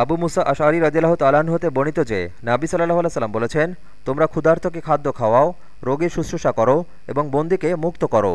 আবু মুসা আশারি রাজিল্লাহ তালাহ হতে বর্ণিত যে, নাবি সাল্লাহ সাল্লাম বলেছেন, তোমরা ক্ষুধার্তকে খাদ্য খাওয়াও, রোগীর শুশ্রূষা করো এবং বন্দিকে মুক্ত করো।